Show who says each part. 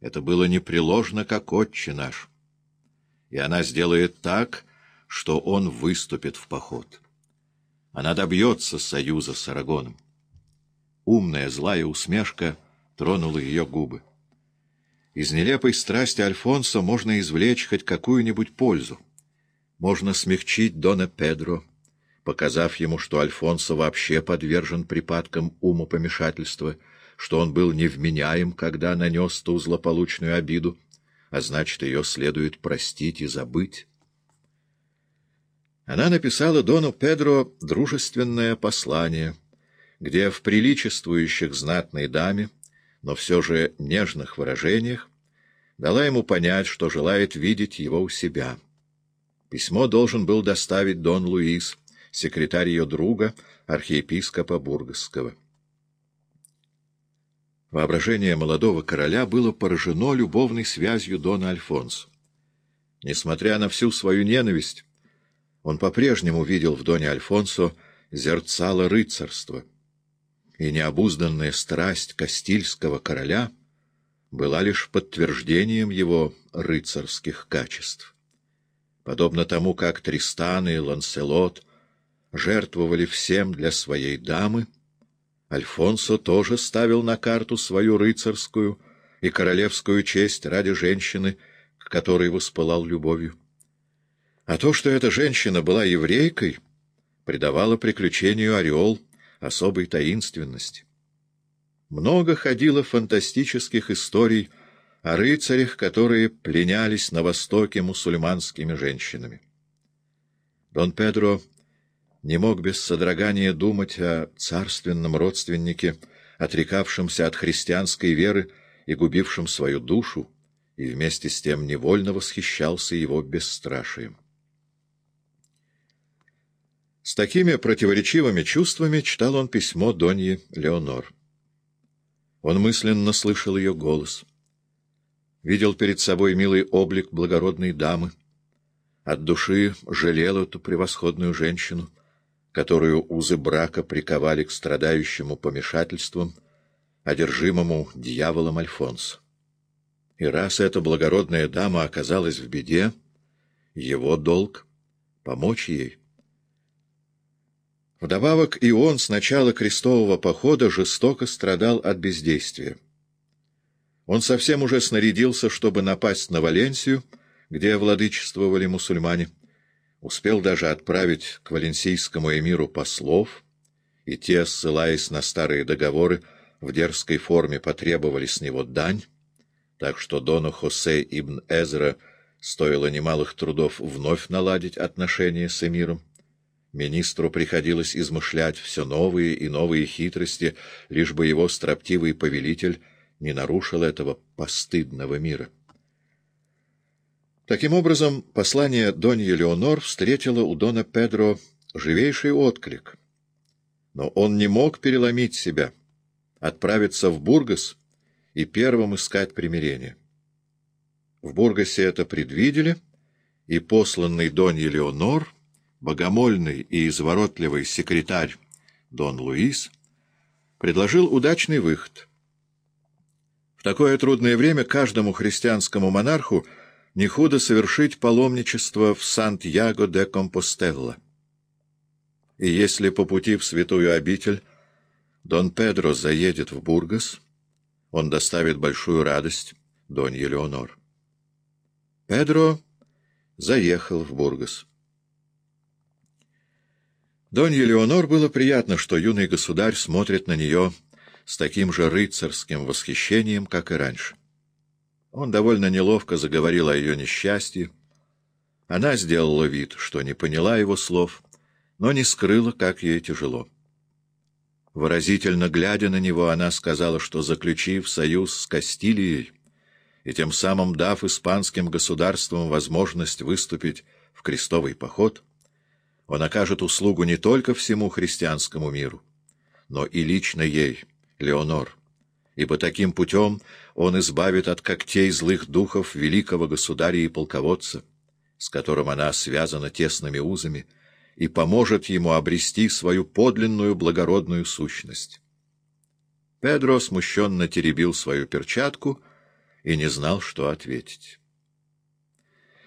Speaker 1: Это было непреложно, как отче наш. И она сделает так, что он выступит в поход. Она добьется союза с Арагоном. Умная злая усмешка тронула ее губы. Из нелепой страсти Альфонсо можно извлечь хоть какую-нибудь пользу. Можно смягчить Дона Педро, показав ему, что Альфонсо вообще подвержен припадкам умопомешательства, что он был невменяем, когда нанес ту злополучную обиду, а значит, ее следует простить и забыть. Она написала Дону Педро дружественное послание, где в приличествующих знатной даме, но все же нежных выражениях, дала ему понять, что желает видеть его у себя. Письмо должен был доставить Дон Луис, секретарь ее друга, архиепископа Бургасского. Воображение молодого короля было поражено любовной связью Дона Альфонсо. Несмотря на всю свою ненависть, он по-прежнему видел в Доне Альфонсо зерцало рыцарства, и необузданная страсть Кастильского короля была лишь подтверждением его рыцарских качеств. Подобно тому, как Тристан и Ланселот жертвовали всем для своей дамы, Альфонсо тоже ставил на карту свою рыцарскую и королевскую честь ради женщины, к которой воспылал любовью. А то, что эта женщина была еврейкой, придавало приключению ореол особой таинственности. Много ходило фантастических историй о рыцарях, которые пленялись на Востоке мусульманскими женщинами. Дон Педро не мог без содрогания думать о царственном родственнике, отрекавшемся от христианской веры и губившем свою душу, и вместе с тем невольно восхищался его бесстрашием. С такими противоречивыми чувствами читал он письмо Доньи Леонор. Он мысленно слышал ее голос. Видел перед собой милый облик благородной дамы. От души жалел эту превосходную женщину, которую узы брака приковали к страдающему помешательствам, одержимому дьяволом Альфонсо. И раз эта благородная дама оказалась в беде, его долг — помочь ей. Вдобавок и он с начала крестового похода жестоко страдал от бездействия. Он совсем уже снарядился, чтобы напасть на Валенсию, где владычествовали мусульмане. Успел даже отправить к валенсийскому эмиру послов, и те, ссылаясь на старые договоры, в дерзкой форме потребовали с него дань, так что Дону Хосе ибн Эзра стоило немалых трудов вновь наладить отношения с эмиром. Министру приходилось измышлять все новые и новые хитрости, лишь бы его строптивый повелитель не нарушил этого постыдного мира. Таким образом, послание Донья Леонор встретило у Дона Педро живейший отклик. Но он не мог переломить себя, отправиться в Бургас и первым искать примирение. В Бургасе это предвидели, и посланный Донья Леонор — богомольный и изворотливый секретарь Дон Луис предложил удачный выход. В такое трудное время каждому христианскому монарху не худо совершить паломничество в Сантьяго де Компостелло. И если по пути в святую обитель Дон Педро заедет в Бургас, он доставит большую радость Дон Елеонор. Педро заехал в Бургас. Донье Леонор было приятно, что юный государь смотрит на нее с таким же рыцарским восхищением, как и раньше. Он довольно неловко заговорил о ее несчастье. Она сделала вид, что не поняла его слов, но не скрыла, как ей тяжело. Выразительно глядя на него, она сказала, что, заключив союз с Кастилией и тем самым дав испанским государствам возможность выступить в крестовый поход, он окажет услугу не только всему христианскому миру, но и лично ей, Леонор, ибо таким путем он избавит от когтей злых духов великого государя и полководца, с которым она связана тесными узами, и поможет ему обрести свою подлинную благородную сущность. Педро смущенно теребил свою перчатку и не знал, что ответить.